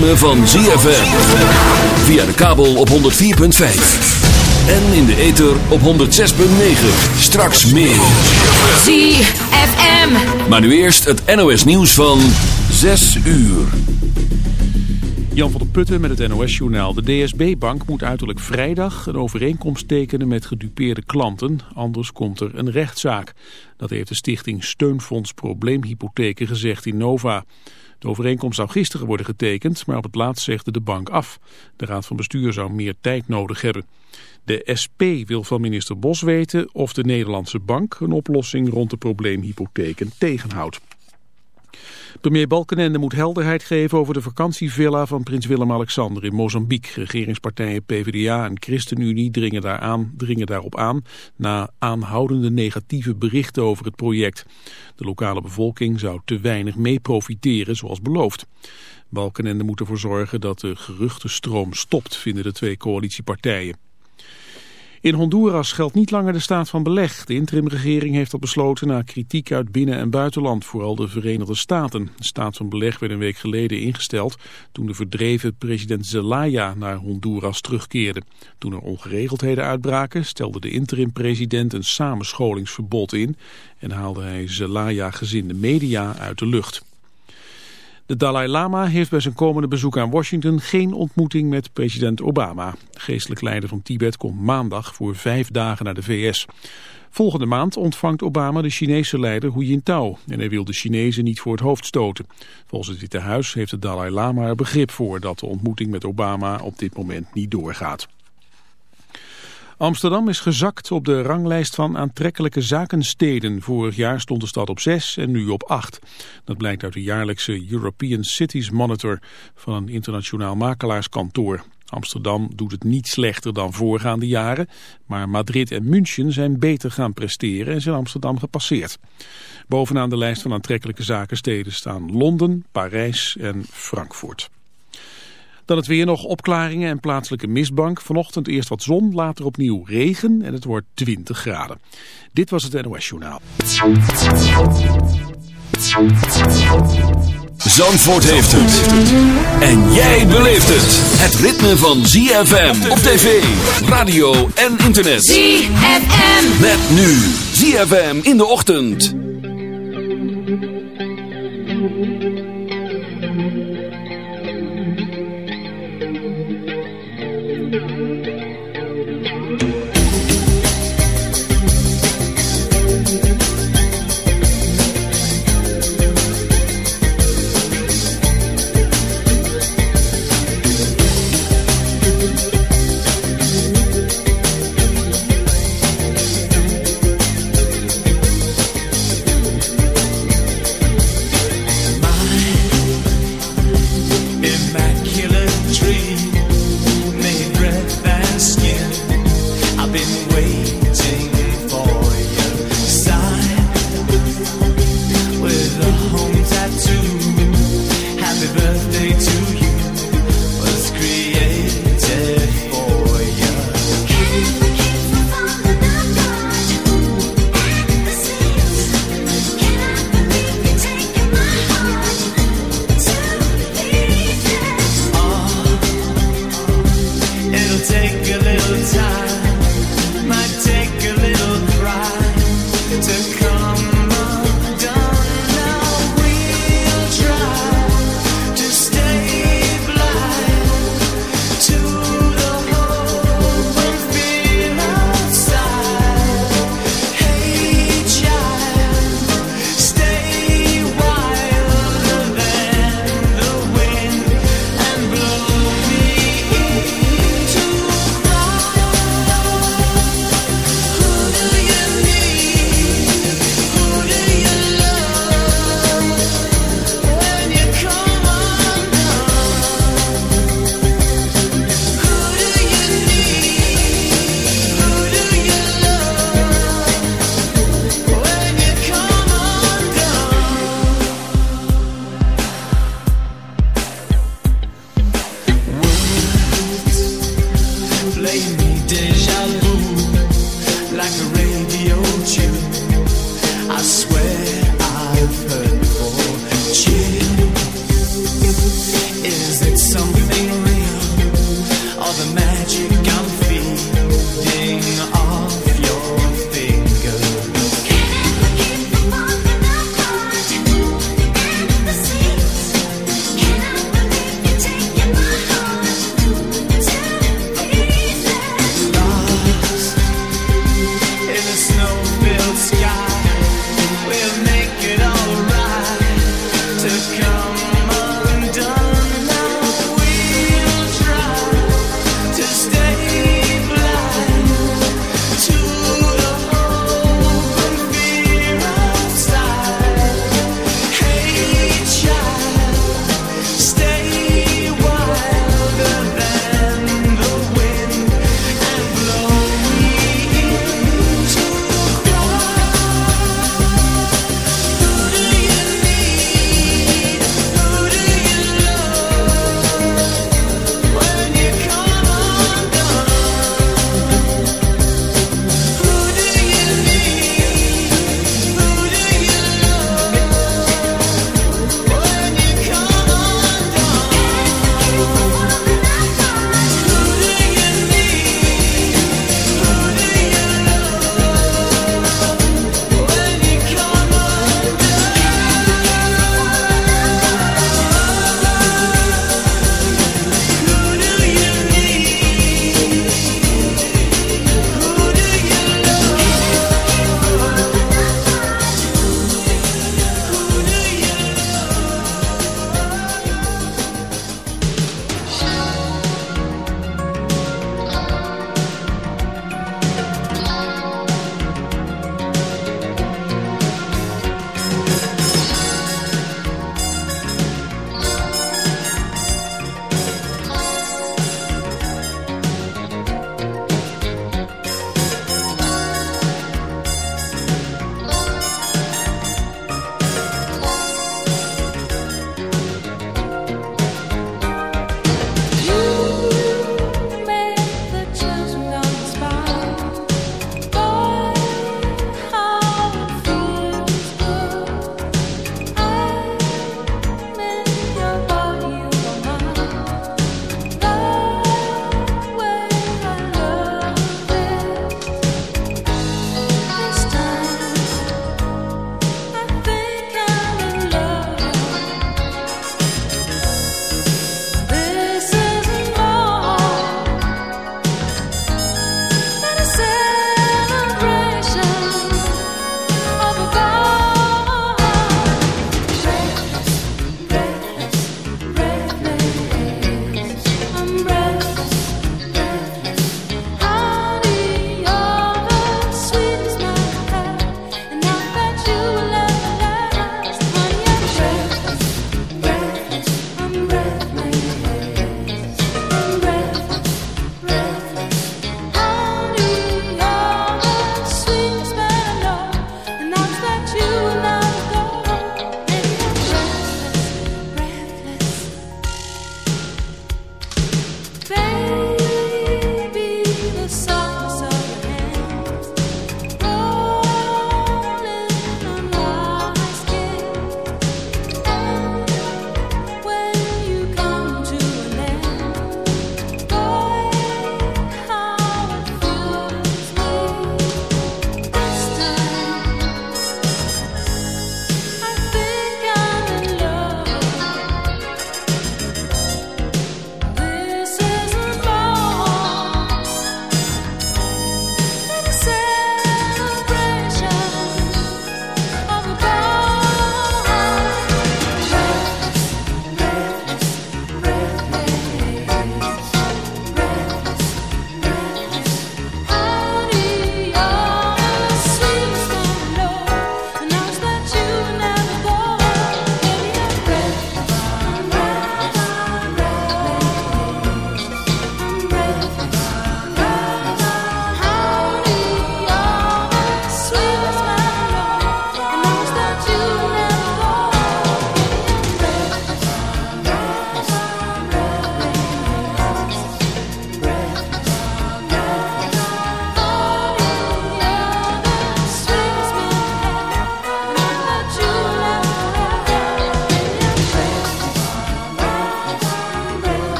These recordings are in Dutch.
ritme van ZFM. Via de kabel op 104.5. En in de ether op 106.9. Straks meer. ZFM. Maar nu eerst het NOS nieuws van 6 uur. Jan van der Putten met het NOS-journaal. De DSB-bank moet uiterlijk vrijdag een overeenkomst tekenen met gedupeerde klanten. Anders komt er een rechtszaak. Dat heeft de stichting Steunfonds Probleemhypotheken gezegd in Nova. De overeenkomst zou gisteren worden getekend, maar op het laatst zegde de bank af. De raad van bestuur zou meer tijd nodig hebben. De SP wil van minister Bos weten of de Nederlandse bank een oplossing rond de probleemhypotheken tegenhoudt. Premier Balkenende moet helderheid geven over de vakantievilla van prins Willem-Alexander in Mozambique. Regeringspartijen PvdA en ChristenUnie dringen, daaraan, dringen daarop aan na aanhoudende negatieve berichten over het project. De lokale bevolking zou te weinig mee profiteren zoals beloofd. Balkenende moet ervoor zorgen dat de geruchtenstroom stopt, vinden de twee coalitiepartijen. In Honduras geldt niet langer de staat van beleg. De interimregering heeft dat besloten na kritiek uit binnen- en buitenland, vooral de Verenigde Staten. De staat van beleg werd een week geleden ingesteld toen de verdreven president Zelaya naar Honduras terugkeerde. Toen er ongeregeldheden uitbraken stelde de interim-president een samenscholingsverbod in en haalde hij Zelaya-gezinde media uit de lucht. De Dalai Lama heeft bij zijn komende bezoek aan Washington geen ontmoeting met president Obama. De geestelijk leider van Tibet komt maandag voor vijf dagen naar de VS. Volgende maand ontvangt Obama de Chinese leider Hu Jintao en hij wil de Chinezen niet voor het hoofd stoten. Volgens het Witte Huis heeft de Dalai Lama er begrip voor dat de ontmoeting met Obama op dit moment niet doorgaat. Amsterdam is gezakt op de ranglijst van aantrekkelijke zakensteden. Vorig jaar stond de stad op 6 en nu op 8. Dat blijkt uit de jaarlijkse European Cities Monitor van een internationaal makelaarskantoor. Amsterdam doet het niet slechter dan voorgaande jaren, maar Madrid en München zijn beter gaan presteren en zijn Amsterdam gepasseerd. Bovenaan de lijst van aantrekkelijke zakensteden staan Londen, Parijs en Frankfurt. Dan het weer nog opklaringen en plaatselijke mistbank. Vanochtend eerst wat zon, later opnieuw regen en het wordt 20 graden. Dit was het NOS Journaal. Zandvoort heeft het. En jij beleeft het. Het ritme van ZFM op tv, radio en internet. ZFM. Met nu ZFM in de ochtend.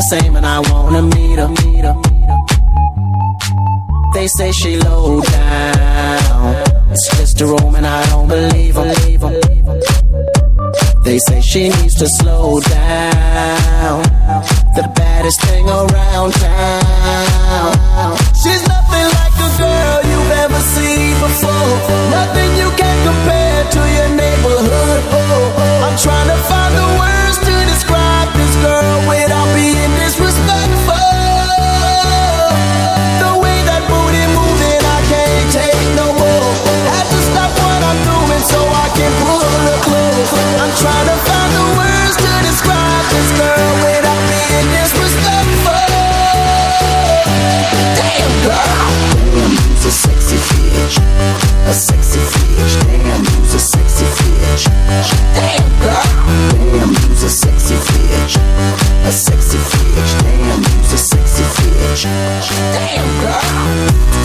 the same and I wanna meet her. They say she low down. It's just a room and I don't believe her. They say she needs to slow down. The baddest thing around town. She's nothing like a girl you've ever seen before. Nothing you can compare to your neighborhood. Oh, oh. I'm trying to find a way. bitch, a sexy bitch. Damn, you's a sexy bitch. Damn, girl. Damn, you's a sexy bitch, a sexy bitch. Damn, you's a sexy bitch. Damn, girl.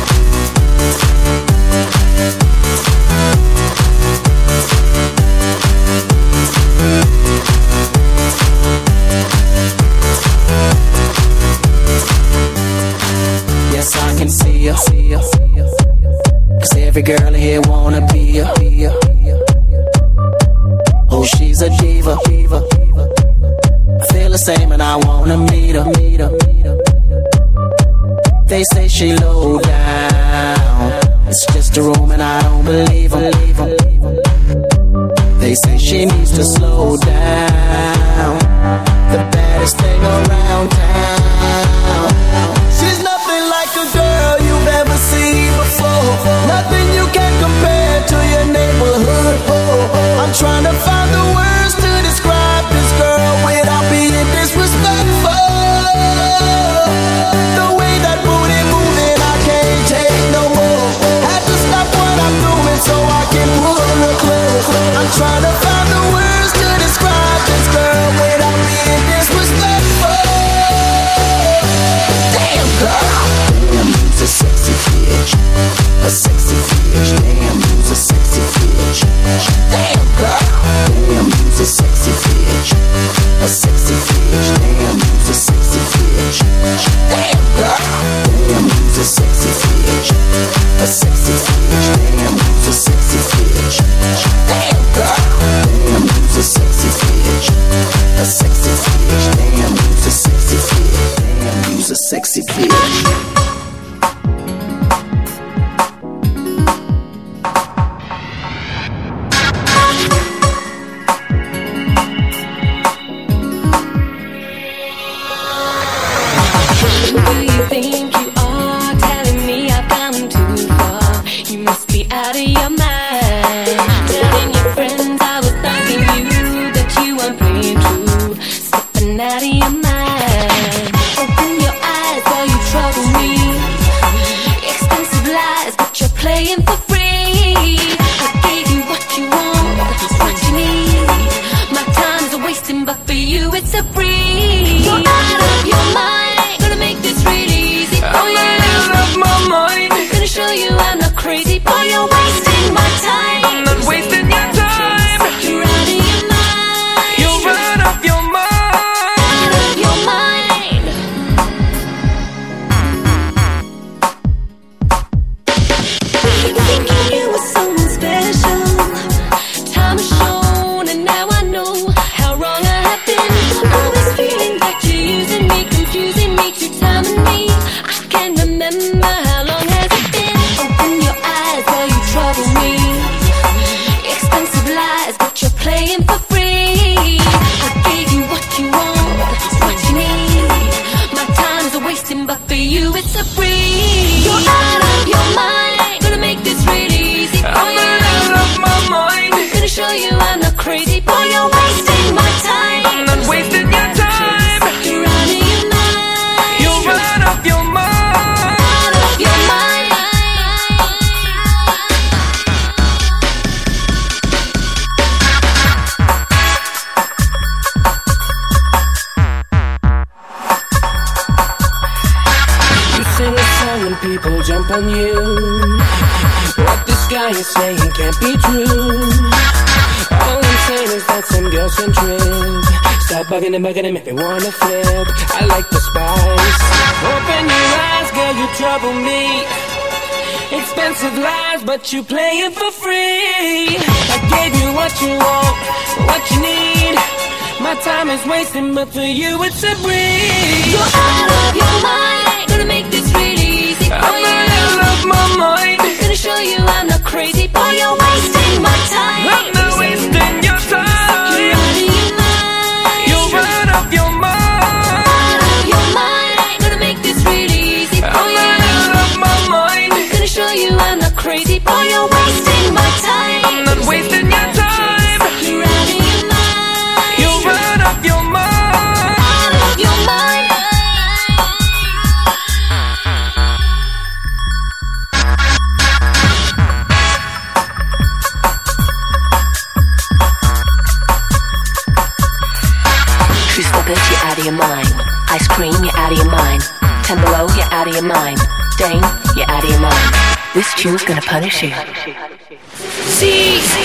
Every girl in here you play it for free. I gave you what you want, what you need. My time is wasting, but for you it's a breeze. she was gonna punish you. See.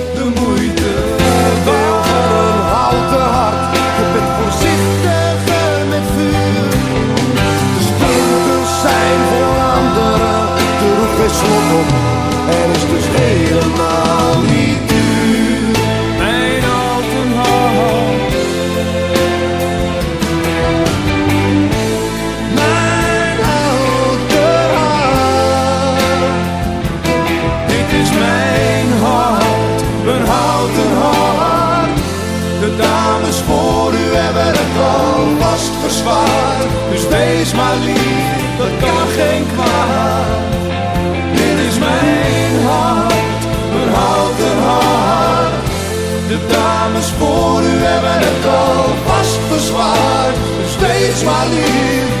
is slot op is dus helemaal niet Dus wees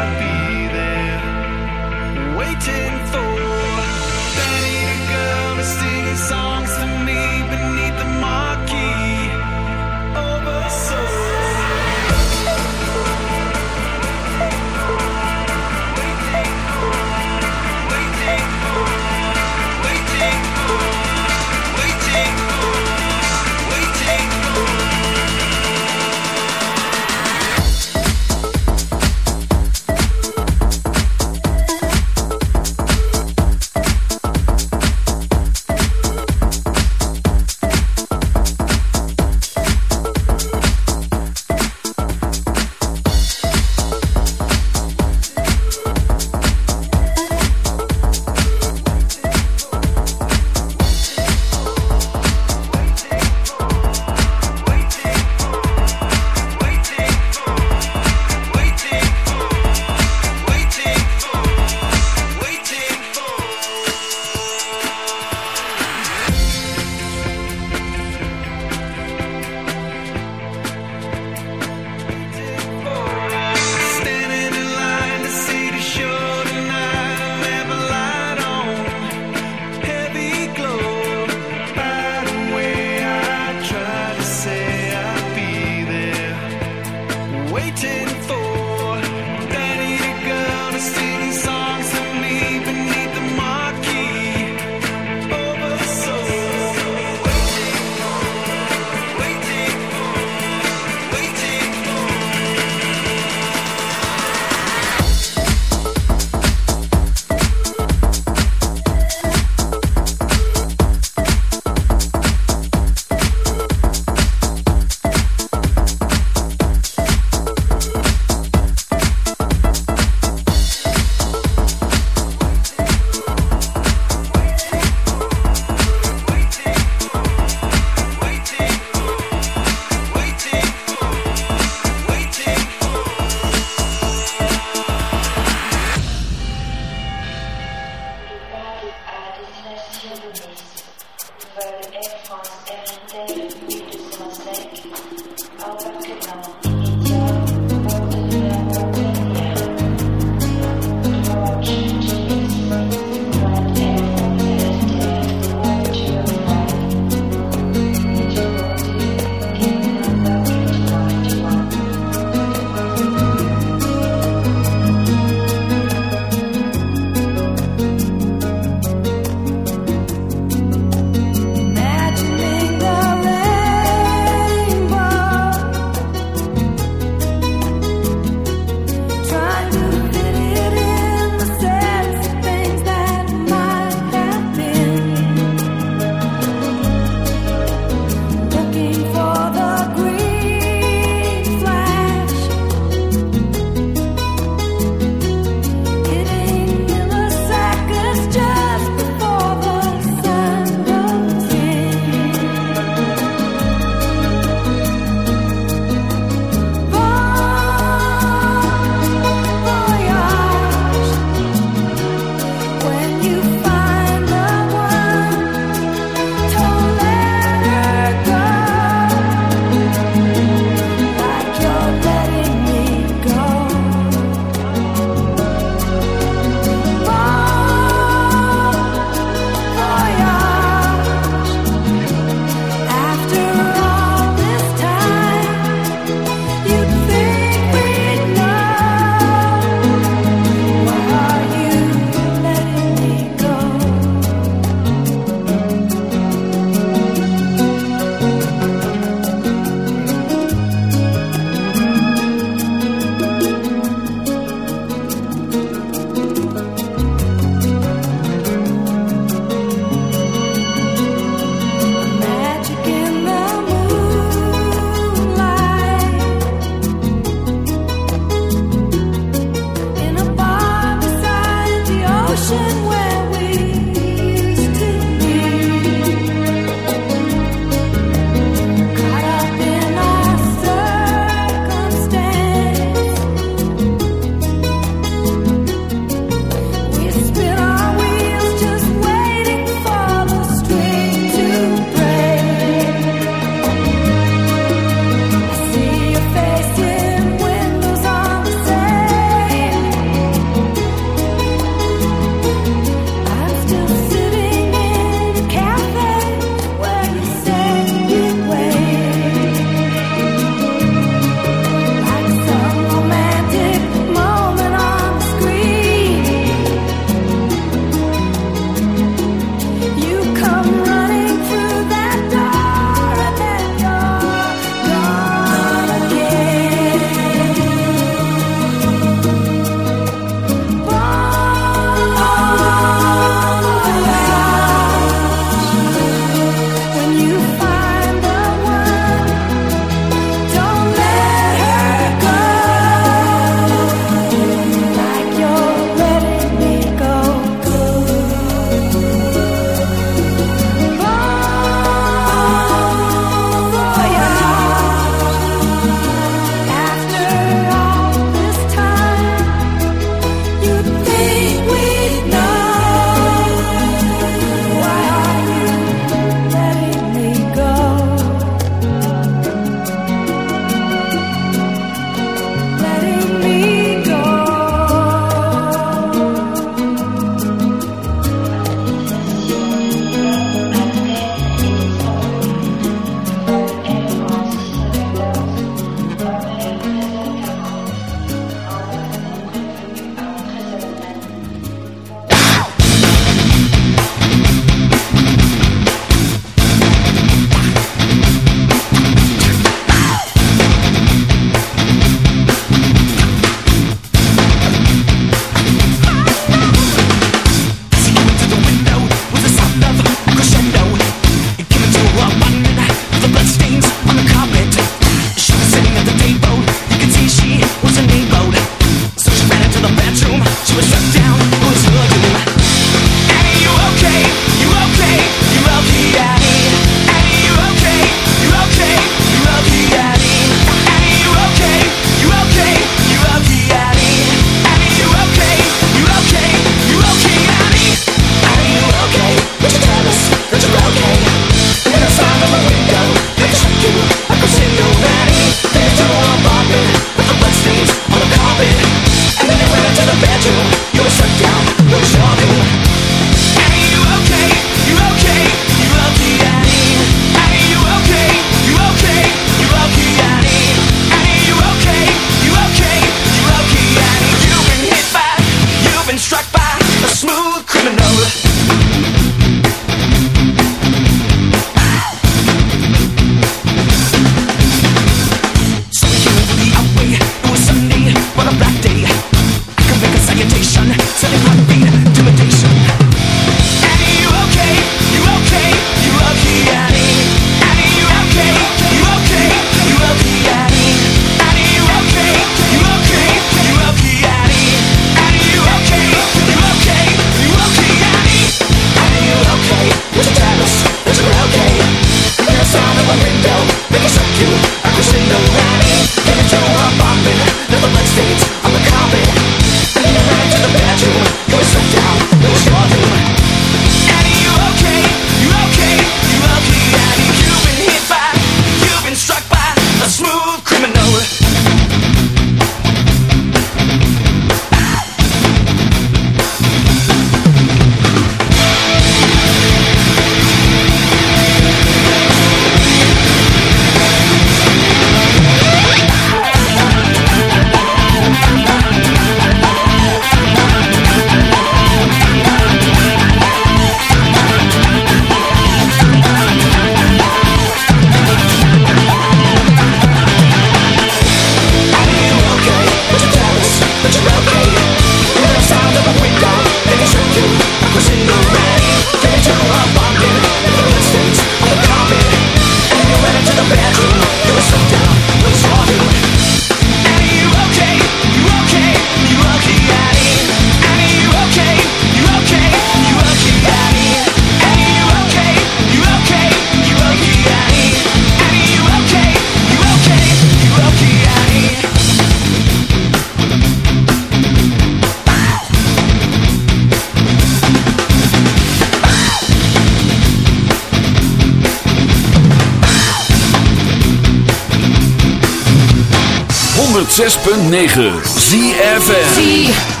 106.9 ZFM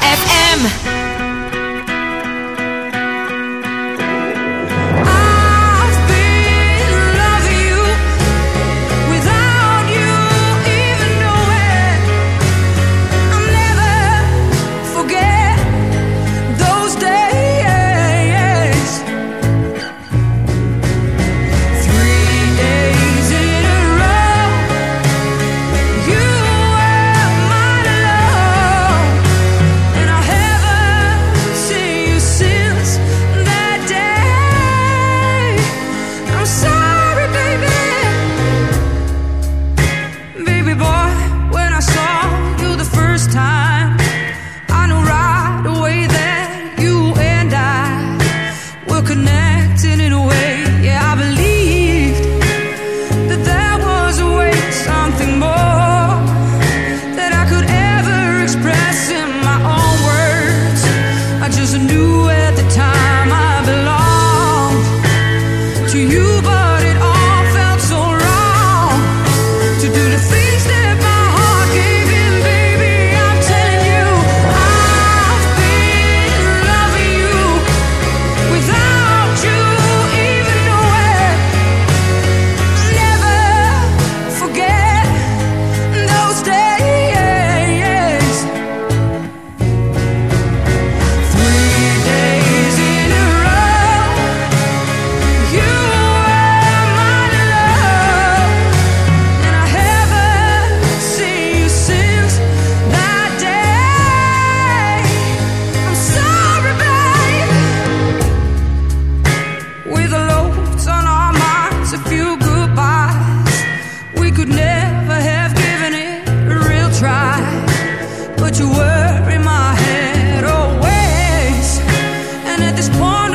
this point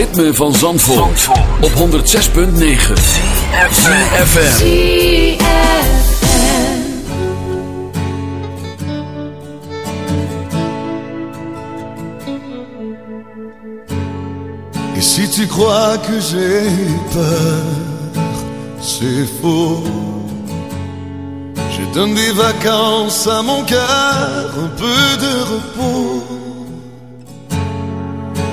ritme van Zandvoort, op 106.9 CFFM Et si tu crois que j'ai peur, c'est faux. Je donne des vacances à mon cœur, un peu de repos.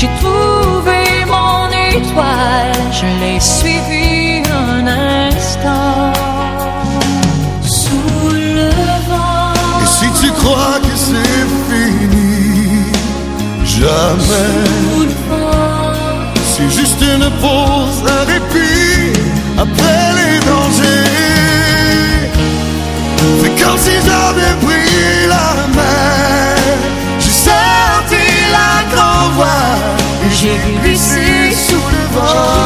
J'ai trouvé mon étoile, je l'ai suivi un instant. Sous le vent. Et si tu crois que c'est fini, jamais. Sous le vent. C'est juste une pause, Oh.